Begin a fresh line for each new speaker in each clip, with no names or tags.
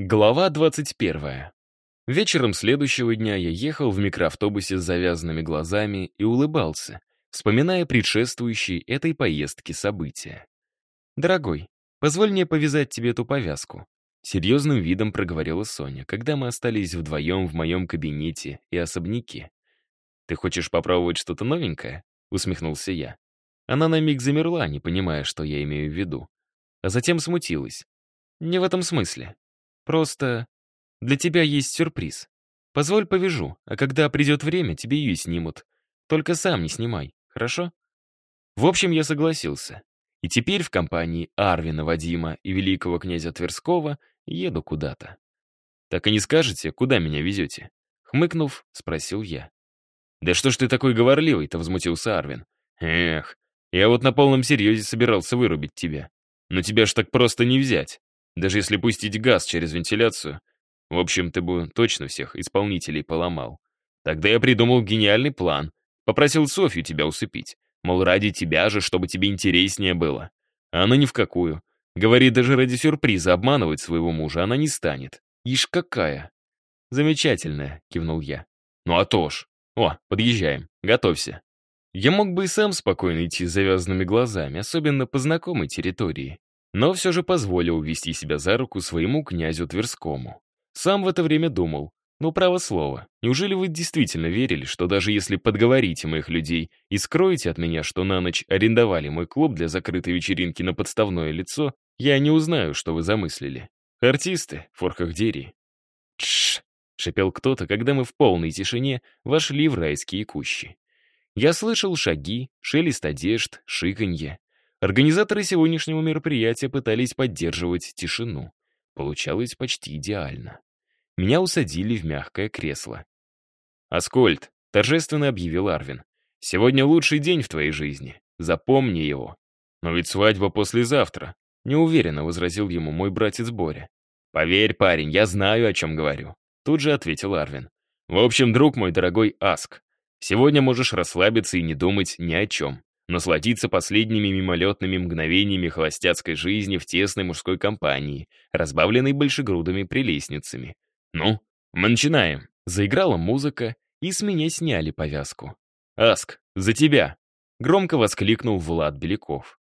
Глава 21. Вечером следующего дня я ехал в микроавтобусе с завязанными глазами и улыбался, вспоминая предшествующие этой поездке события. «Дорогой, позволь мне повязать тебе эту повязку», серьезным видом проговорила Соня, когда мы остались вдвоем в моем кабинете и особняке. «Ты хочешь попробовать что-то новенькое?» — усмехнулся я. Она на миг замерла, не понимая, что я имею в виду. А затем смутилась. «Не в этом смысле. Просто для тебя есть сюрприз. Позволь повяжу, а когда придет время, тебе ее снимут. Только сам не снимай, хорошо? В общем, я согласился. И теперь в компании Арвина, Вадима и великого князя Тверского еду куда-то. Так и не скажете, куда меня везете? Хмыкнув, спросил я. «Да что ж ты такой говорливый-то?» — возмутился Арвин. «Эх, я вот на полном серьезе собирался вырубить тебя. Но тебя ж так просто не взять. Даже если пустить газ через вентиляцию, в общем, ты бы точно всех исполнителей поломал. Тогда я придумал гениальный план. Попросил Софью тебя усыпить. Мол, ради тебя же, чтобы тебе интереснее было. А она ни в какую. Говорит, даже ради сюрприза обманывать своего мужа она не станет. Ишь какая. Замечательная, кивнул я. Ну а то ж. О, подъезжаем. Готовься. Я мог бы и сам спокойно идти с завязанными глазами, особенно по знакомой территории но все же позволил вести себя за руку своему князю Тверскому. Сам в это время думал, ну, право слово, неужели вы действительно верили, что даже если подговорите моих людей и скроете от меня, что на ночь арендовали мой клуб для закрытой вечеринки на подставное лицо, я не узнаю, что вы замыслили? Артисты, форках дери. Тш! шепел кто-то, когда мы в полной тишине вошли в райские кущи. Я слышал шаги, шелест одежд, шиканье. Организаторы сегодняшнего мероприятия пытались поддерживать тишину. Получалось почти идеально. Меня усадили в мягкое кресло. «Аскольд», — торжественно объявил Арвин, — «сегодня лучший день в твоей жизни. Запомни его». «Но ведь свадьба послезавтра», — неуверенно возразил ему мой братец Боря. «Поверь, парень, я знаю, о чем говорю», — тут же ответил Арвин. «В общем, друг мой дорогой Аск, сегодня можешь расслабиться и не думать ни о чем насладиться последними мимолетными мгновениями холостяцкой жизни в тесной мужской компании, разбавленной большегрудыми прелестницами. «Ну, мы начинаем!» Заиграла музыка, и с меня сняли повязку. «Аск, за тебя!» — громко воскликнул Влад Беляков.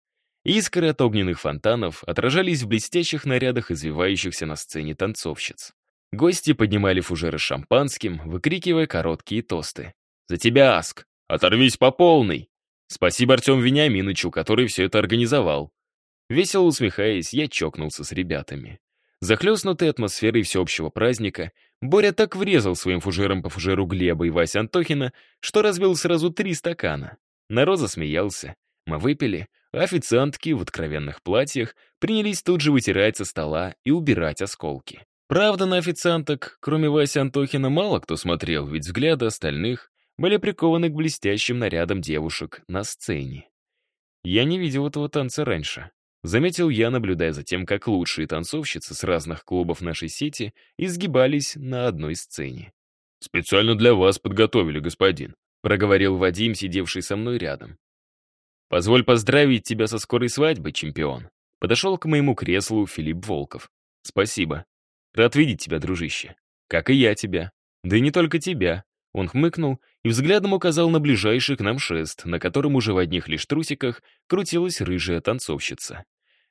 Искры от огненных фонтанов отражались в блестящих нарядах извивающихся на сцене танцовщиц. Гости поднимали фужеры с шампанским, выкрикивая короткие тосты. «За тебя, Аск! Оторвись по полной!» Спасибо Артему Вениаминовичу, который все это организовал. Весело усмехаясь, я чокнулся с ребятами. Захлестнутый атмосферой всеобщего праздника, Боря так врезал своим фужером по фужеру Глеба и Вася Антохина, что разбил сразу три стакана. Народ засмеялся. Мы выпили, а официантки в откровенных платьях принялись тут же вытирать со стола и убирать осколки. Правда, на официанток, кроме Васи Антохина, мало кто смотрел, ведь взгляды остальных были прикованы к блестящим нарядам девушек на сцене. Я не видел этого танца раньше. Заметил я, наблюдая за тем, как лучшие танцовщицы с разных клубов нашей сети изгибались на одной сцене. «Специально для вас подготовили, господин», — проговорил Вадим, сидевший со мной рядом. «Позволь поздравить тебя со скорой свадьбой, чемпион», — подошел к моему креслу Филипп Волков. «Спасибо. Рад видеть тебя, дружище. Как и я тебя. Да и не только тебя. Он хмыкнул и взглядом указал на ближайший к нам шест, на котором уже в одних лишь трусиках крутилась рыжая танцовщица.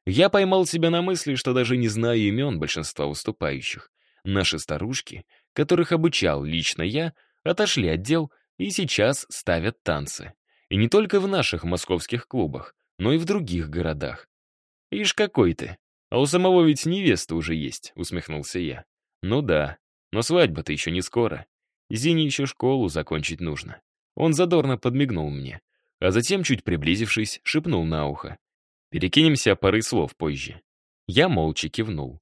Я поймал себя на мысли, что даже не знаю имен большинства выступающих. Наши старушки, которых обучал лично я, отошли от дел и сейчас ставят танцы. И не только в наших московских клубах, но и в других городах. «Ишь, какой ты! А у самого ведь невеста уже есть», — усмехнулся я. «Ну да, но свадьба-то еще не скоро. Зине еще школу закончить нужно. Он задорно подмигнул мне, а затем, чуть приблизившись, шепнул на ухо. Перекинемся пары слов позже. Я молча кивнул.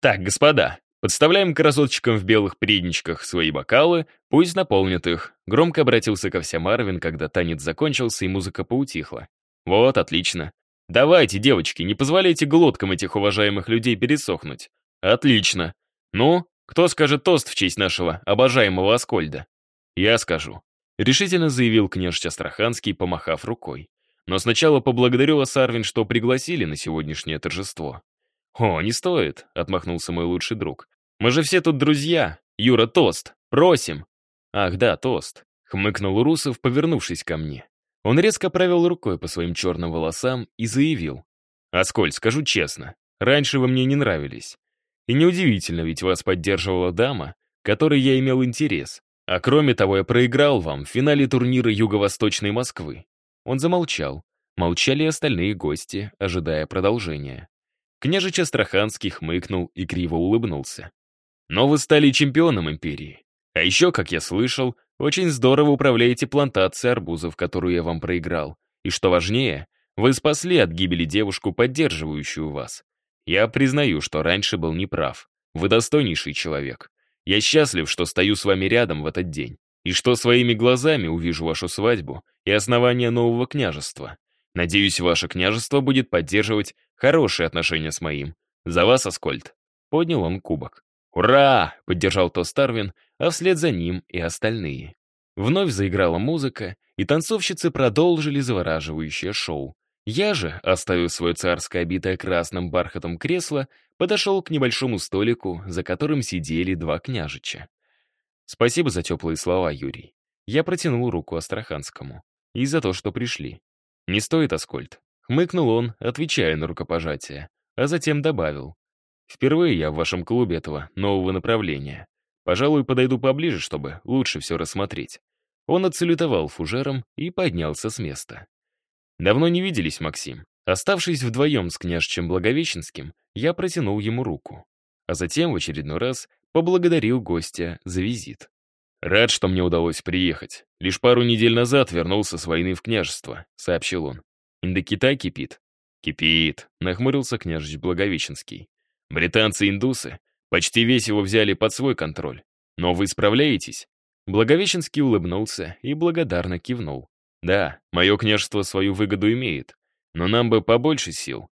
«Так, господа, подставляем красоточкам в белых предничках свои бокалы, пусть наполнят их», громко обратился ко всем Марвин, когда танец закончился и музыка поутихла. «Вот, отлично. Давайте, девочки, не позволяйте глоткам этих уважаемых людей пересохнуть. Отлично. Ну, кто скажет тост в честь нашего обожаемого Аскольда? Я скажу. Решительно заявил княжич Астраханский, помахав рукой. Но сначала поблагодарю вас, Арвин, что пригласили на сегодняшнее торжество. «О, не стоит», — отмахнулся мой лучший друг. Мы же все тут друзья. Юра, тост. Просим. Ах да, тост. Хмыкнул Русов, повернувшись ко мне. Он резко провел рукой по своим черным волосам и заявил. «Аскольд, скажу честно, раньше вы мне не нравились. И неудивительно, ведь вас поддерживала дама, которой я имел интерес. А кроме того, я проиграл вам в финале турнира Юго-Восточной Москвы». Он замолчал. Молчали остальные гости, ожидая продолжения. Княжич Астраханский хмыкнул и криво улыбнулся. «Но вы стали чемпионом империи. А еще, как я слышал, очень здорово управляете плантацией арбузов, которую я вам проиграл. И что важнее, вы спасли от гибели девушку, поддерживающую вас. Я признаю, что раньше был неправ. Вы достойнейший человек. Я счастлив, что стою с вами рядом в этот день. И что своими глазами увижу вашу свадьбу и основание нового княжества. Надеюсь, ваше княжество будет поддерживать хорошие отношения с моим. За вас, Аскольд!» Поднял он кубок. «Ура!» — поддержал то Старвин, а вслед за ним и остальные. Вновь заиграла музыка, и танцовщицы продолжили завораживающее шоу. Я же, оставив свое царское обитое красным бархатом кресло, подошел к небольшому столику, за которым сидели два княжича. Спасибо за теплые слова, Юрий. Я протянул руку Астраханскому. И за то, что пришли. «Не стоит, Аскольд», — хмыкнул он, отвечая на рукопожатие, а затем добавил. «Впервые я в вашем клубе этого нового направления. Пожалуй, подойду поближе, чтобы лучше все рассмотреть». Он отсалютовал фужером и поднялся с места. «Давно не виделись, Максим. Оставшись вдвоем с княжичем Благовещенским, я протянул ему руку. А затем в очередной раз поблагодарил гостя за визит. «Рад, что мне удалось приехать. Лишь пару недель назад вернулся с войны в княжество», — сообщил он. «Индокитай кипит?» «Кипит», — нахмурился княжич Благовещенский. «Британцы-индусы почти весь его взяли под свой контроль. Но вы справляетесь?» Благовещенский улыбнулся и благодарно кивнул. «Да, мое княжество свою выгоду имеет, но нам бы побольше сил.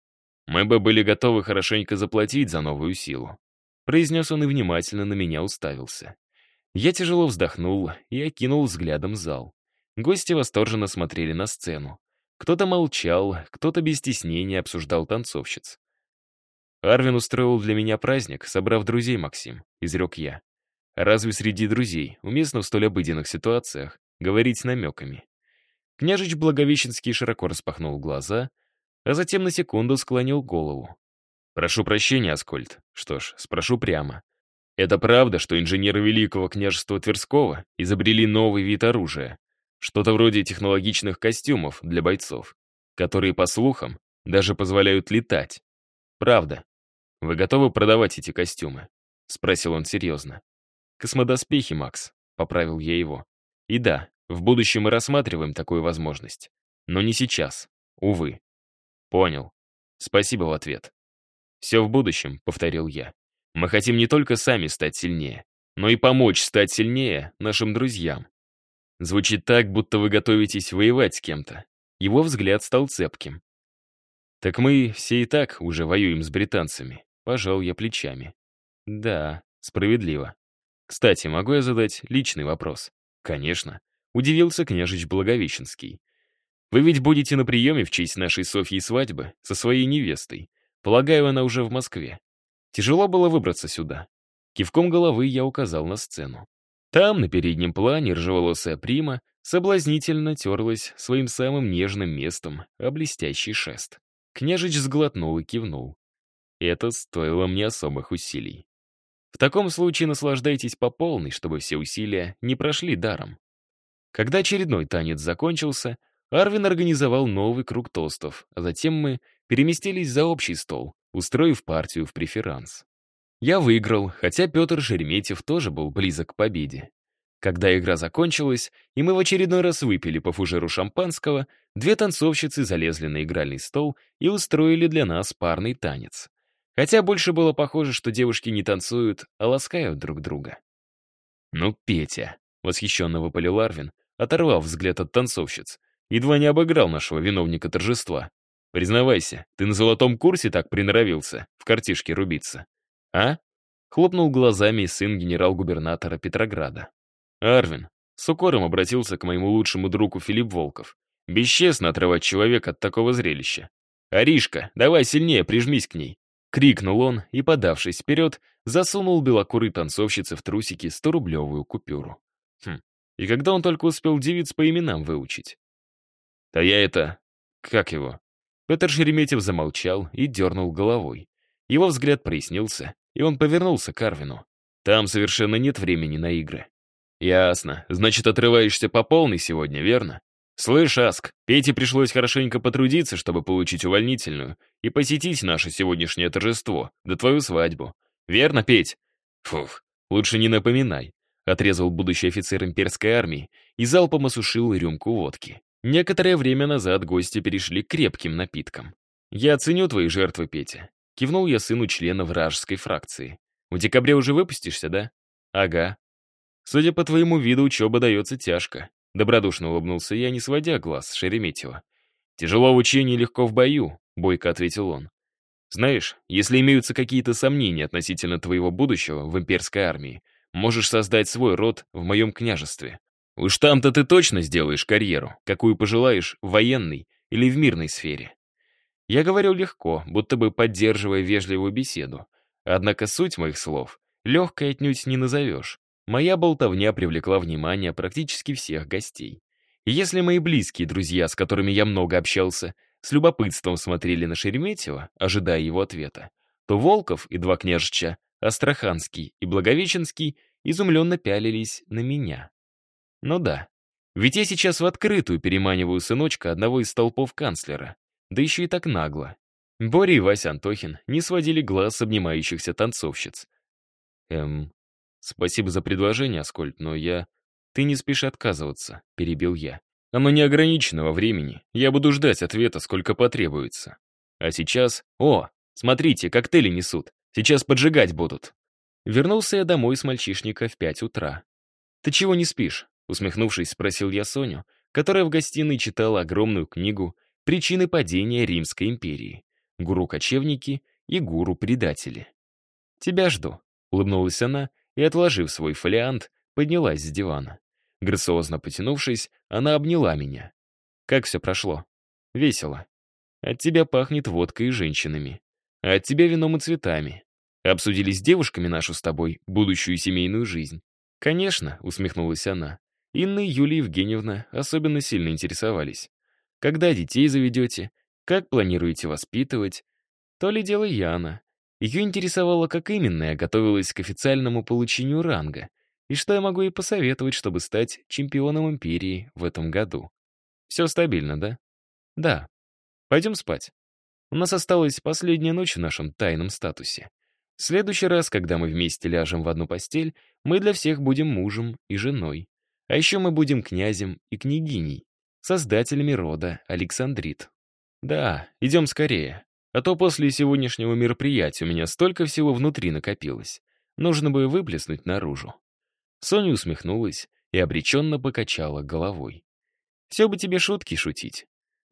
Мы бы были готовы хорошенько заплатить за новую силу». Произнес он и внимательно на меня уставился. Я тяжело вздохнул и окинул взглядом зал. Гости восторженно смотрели на сцену. Кто-то молчал, кто-то без стеснения обсуждал танцовщиц. «Арвин устроил для меня праздник, собрав друзей, Максим», — изрек я. «Разве среди друзей уместно в столь обыденных ситуациях говорить намеками?» Княжич Благовещенский широко распахнул глаза, а затем на секунду склонил голову. «Прошу прощения, Аскольд. Что ж, спрошу прямо. Это правда, что инженеры Великого княжества Тверского изобрели новый вид оружия, что-то вроде технологичных костюмов для бойцов, которые, по слухам, даже позволяют летать. Правда. Вы готовы продавать эти костюмы? Спросил он серьезно. Космодоспехи, Макс, поправил я его. И да, в будущем мы рассматриваем такую возможность. Но не сейчас, увы. Понял. Спасибо в ответ. Все в будущем, повторил я. Мы хотим не только сами стать сильнее, но и помочь стать сильнее нашим друзьям. Звучит так, будто вы готовитесь воевать с кем-то. Его взгляд стал цепким. Так мы все и так уже воюем с британцами. Пожал я плечами. Да, справедливо. Кстати, могу я задать личный вопрос? Конечно. Удивился княжич Благовещенский. Вы ведь будете на приеме в честь нашей Софьи свадьбы со своей невестой. Полагаю, она уже в Москве. Тяжело было выбраться сюда. Кивком головы я указал на сцену. Там, на переднем плане, ржеволосая прима соблазнительно терлась своим самым нежным местом о блестящий шест. Княжич сглотнул и кивнул. Это стоило мне особых усилий. В таком случае наслаждайтесь по полной, чтобы все усилия не прошли даром. Когда очередной танец закончился, Арвин организовал новый круг тостов, а затем мы переместились за общий стол, устроив партию в преферанс. Я выиграл, хотя Петр Шереметьев тоже был близок к победе. Когда игра закончилась, и мы в очередной раз выпили по фужеру шампанского, две танцовщицы залезли на игральный стол и устроили для нас парный танец. Хотя больше было похоже, что девушки не танцуют, а ласкают друг друга. «Ну, Петя», — восхищенно выпалил Арвин, оторвав взгляд от танцовщиц, едва не обыграл нашего виновника торжества. Признавайся, ты на золотом курсе так приноровился, в картишке рубиться. А? Хлопнул глазами сын генерал-губернатора Петрограда. Арвин, с укором обратился к моему лучшему другу Филипп Волков. Бесчестно отрывать человека от такого зрелища. «Аришка, давай сильнее прижмись к ней!» Крикнул он и, подавшись вперед, засунул белокурой танцовщице в трусики 100-рублевую купюру. Хм, и когда он только успел девиц по именам выучить? «Да я это... как его?» Петр Шереметьев замолчал и дернул головой. Его взгляд прояснился, и он повернулся к Арвину. «Там совершенно нет времени на игры». «Ясно. Значит, отрываешься по полной сегодня, верно?» «Слышь, Аск, Пете пришлось хорошенько потрудиться, чтобы получить увольнительную и посетить наше сегодняшнее торжество, да твою свадьбу. Верно, Петь?» «Фух, лучше не напоминай», — отрезал будущий офицер имперской армии и залпом осушил рюмку водки. Некоторое время назад гости перешли к крепким напиткам. «Я оценю твои жертвы, Петя», — кивнул я сыну члена вражеской фракции. «В декабре уже выпустишься, да?» «Ага». «Судя по твоему виду, учеба дается тяжко. Добродушно улыбнулся я, не сводя глаз с Шереметьева. «Тяжело в учении, легко в бою», — бойко ответил он. «Знаешь, если имеются какие-то сомнения относительно твоего будущего в имперской армии, можешь создать свой род в моем княжестве. Уж там-то ты точно сделаешь карьеру, какую пожелаешь, в военной или в мирной сфере». Я говорю легко, будто бы поддерживая вежливую беседу. Однако суть моих слов легкой отнюдь не назовешь. Моя болтовня привлекла внимание практически всех гостей. И если мои близкие друзья, с которыми я много общался, с любопытством смотрели на Шереметьева, ожидая его ответа, то Волков и два княжича, Астраханский и Благовещенский, изумленно пялились на меня. Ну да, ведь я сейчас в открытую переманиваю сыночка одного из столпов канцлера, да еще и так нагло. Боря и Вася Антохин не сводили глаз с обнимающихся танцовщиц. Эм, «Спасибо за предложение, Аскольд, но я...» «Ты не спеши отказываться», — перебил я. «Оно не ограничено во времени. Я буду ждать ответа, сколько потребуется. А сейчас... О, смотрите, коктейли несут. Сейчас поджигать будут». Вернулся я домой с мальчишника в пять утра. «Ты чего не спишь?» — усмехнувшись, спросил я Соню, которая в гостиной читала огромную книгу «Причины падения Римской империи. Гуру-кочевники и гуру-предатели». «Тебя жду», — улыбнулась она и, отложив свой фолиант, поднялась с дивана. Грациозно потянувшись, она обняла меня. Как все прошло? Весело. От тебя пахнет водкой и женщинами. А от тебя вином и цветами. Обсудили с девушками нашу с тобой будущую семейную жизнь. Конечно, усмехнулась она. Инна и Юлия Евгеньевна особенно сильно интересовались. Когда детей заведете? Как планируете воспитывать? То ли дело Яна. Ее интересовало, как именно я готовилась к официальному получению ранга, и что я могу ей посоветовать, чтобы стать чемпионом Империи в этом году. Все стабильно, да? Да. Пойдем спать. У нас осталась последняя ночь в нашем тайном статусе. В следующий раз, когда мы вместе ляжем в одну постель, мы для всех будем мужем и женой. А еще мы будем князем и княгиней, создателями рода Александрит. Да, идем скорее. А то после сегодняшнего мероприятия у меня столько всего внутри накопилось. Нужно бы выплеснуть наружу. Соня усмехнулась и обреченно покачала головой. «Все бы тебе шутки шутить.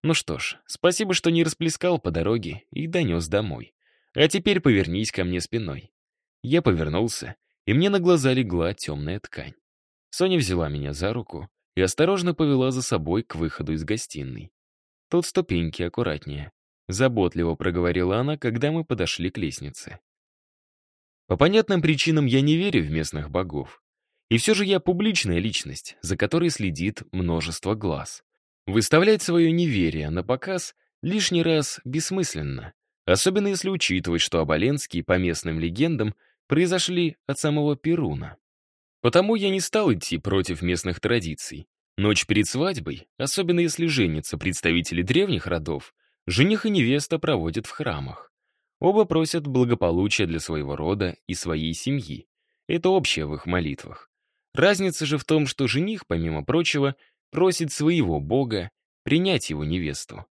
Ну что ж, спасибо, что не расплескал по дороге и донес домой. А теперь повернись ко мне спиной». Я повернулся, и мне на глаза легла темная ткань. Соня взяла меня за руку и осторожно повела за собой к выходу из гостиной. Тут ступеньки аккуратнее. Заботливо проговорила она, когда мы подошли к лестнице. По понятным причинам я не верю в местных богов. И все же я публичная личность, за которой следит множество глаз. Выставлять свое неверие на показ лишний раз бессмысленно, особенно если учитывать, что Оболенские, по местным легендам, произошли от самого Перуна. Потому я не стал идти против местных традиций. Ночь перед свадьбой, особенно если женятся представители древних родов, Жених и невеста проводят в храмах. Оба просят благополучия для своего рода и своей семьи. Это общее в их молитвах. Разница же в том, что жених, помимо прочего, просит своего бога принять его невесту.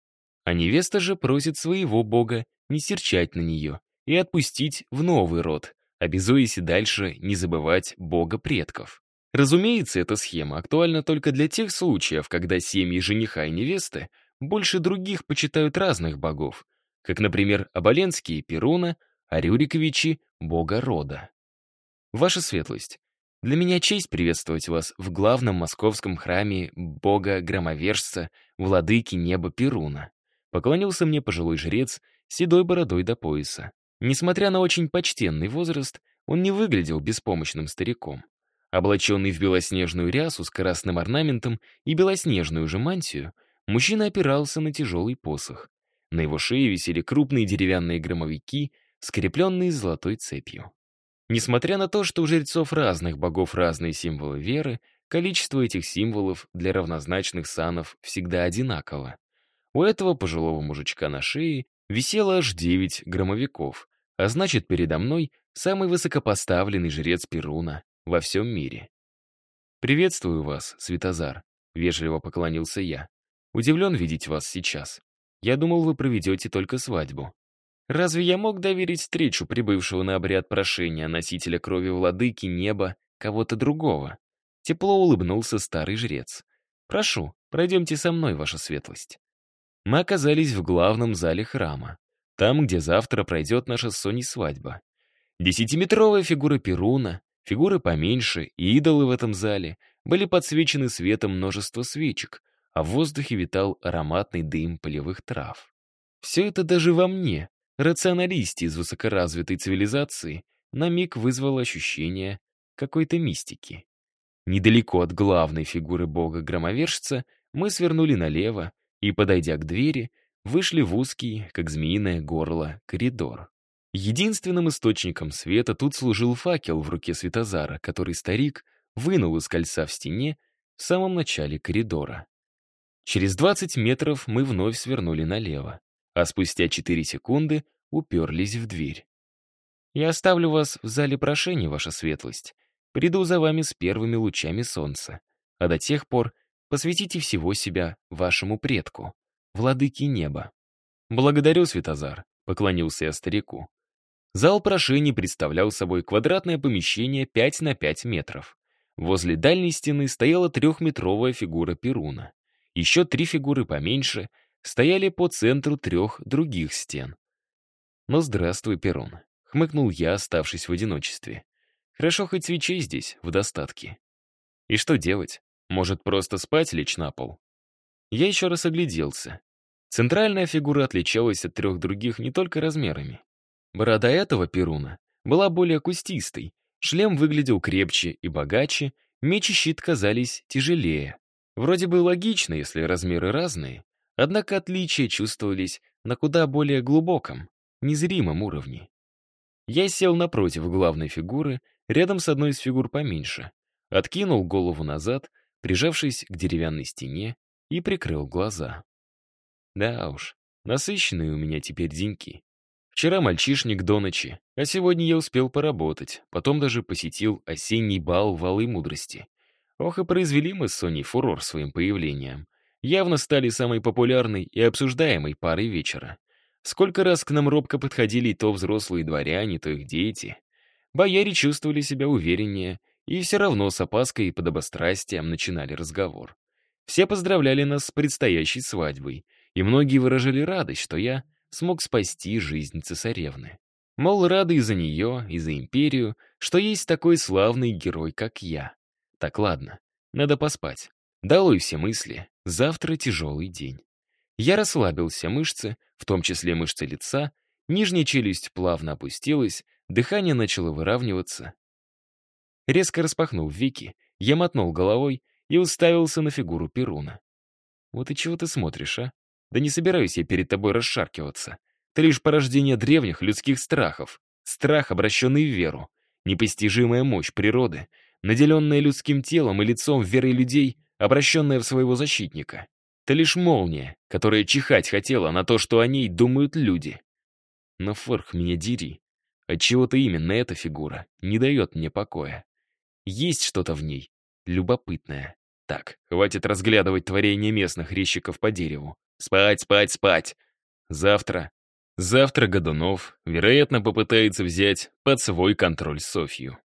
А невеста же просит своего бога не серчать на нее и отпустить в новый род, обязуясь и дальше не забывать бога предков. Разумеется, эта схема актуальна только для тех случаев, когда семьи жениха и невесты больше других почитают разных богов, как, например, Оболенские — Перуна, а Рюриковичи — бога рода. Ваша светлость, для меня честь приветствовать вас в главном московском храме бога-громовержца, владыки неба Перуна. Поклонился мне пожилой жрец, седой бородой до пояса. Несмотря на очень почтенный возраст, он не выглядел беспомощным стариком. Облаченный в белоснежную рясу с красным орнаментом и белоснежную же мантию, мужчина опирался на тяжелый посох. На его шее висели крупные деревянные громовики, скрепленные золотой цепью. Несмотря на то, что у жрецов разных богов разные символы веры, количество этих символов для равнозначных санов всегда одинаково. У этого пожилого мужичка на шее висело аж девять громовиков, а значит, передо мной самый высокопоставленный жрец Перуна во всем мире. «Приветствую вас, Светозар», — вежливо поклонился я. «Удивлен видеть вас сейчас. Я думал, вы проведете только свадьбу». Разве я мог доверить встречу прибывшего на обряд прошения носителя крови владыки неба кого-то другого? Тепло улыбнулся старый жрец. «Прошу, пройдемте со мной, ваша светлость». Мы оказались в главном зале храма, там, где завтра пройдет наша с Соней свадьба. Десятиметровая фигура Перуна, фигуры поменьше и идолы в этом зале были подсвечены светом множества свечек, а в воздухе витал ароматный дым полевых трав. Все это даже во мне, рационалисте из высокоразвитой цивилизации, на миг вызвало ощущение какой-то мистики. Недалеко от главной фигуры бога-громовержца мы свернули налево и, подойдя к двери, вышли в узкий, как змеиное горло, коридор. Единственным источником света тут служил факел в руке Светозара, который старик вынул из кольца в стене в самом начале коридора. Через 20 метров мы вновь свернули налево а спустя 4 секунды уперлись в дверь. «Я оставлю вас в зале прошений, ваша светлость. Приду за вами с первыми лучами солнца. А до тех пор посвятите всего себя вашему предку, владыке неба». «Благодарю, Светозар», — поклонился я старику. Зал прошений представлял собой квадратное помещение 5 на 5 метров. Возле дальней стены стояла трехметровая фигура Перуна. Еще три фигуры поменьше стояли по центру трех других стен. «Ну, здравствуй, Перун», — хмыкнул я, оставшись в одиночестве. «Хорошо, хоть свечей здесь в достатке». «И что делать? Может, просто спать лечь на пол?» Я еще раз огляделся. Центральная фигура отличалась от трех других не только размерами. Борода этого Перуна была более кустистой, шлем выглядел крепче и богаче, меч и щит казались тяжелее. Вроде бы логично, если размеры разные, Однако отличия чувствовались на куда более глубоком, незримом уровне. Я сел напротив главной фигуры, рядом с одной из фигур поменьше, откинул голову назад, прижавшись к деревянной стене, и прикрыл глаза. Да уж, насыщенные у меня теперь деньки. Вчера мальчишник до ночи, а сегодня я успел поработать, потом даже посетил осенний бал валы мудрости. Ох, и произвели мы с Соней фурор своим появлением явно стали самой популярной и обсуждаемой парой вечера. Сколько раз к нам робко подходили то взрослые дворяне, то их дети. Бояре чувствовали себя увереннее и все равно с опаской и подобострастием начинали разговор. Все поздравляли нас с предстоящей свадьбой, и многие выражали радость, что я смог спасти жизнь цесаревны. Мол, рады и за нее, и за империю, что есть такой славный герой, как я. Так ладно, надо поспать. Долой все мысли, завтра тяжелый день. Я расслабился мышцы, в том числе мышцы лица, нижняя челюсть плавно опустилась, дыхание начало выравниваться. Резко распахнув веки, я мотнул головой и уставился на фигуру Перуна. «Вот и чего ты смотришь, а? Да не собираюсь я перед тобой расшаркиваться. Ты лишь порождение древних людских страхов. Страх, обращенный в веру. Непостижимая мощь природы, наделенная людским телом и лицом веры людей — обращенная в своего защитника. Это лишь молния, которая чихать хотела на то, что о ней думают люди. Но форх меня дери. Отчего-то именно эта фигура не дает мне покоя. Есть что-то в ней любопытное. Так, хватит разглядывать творение местных резчиков по дереву. Спать, спать, спать. Завтра. Завтра Годунов, вероятно, попытается взять под свой контроль Софью.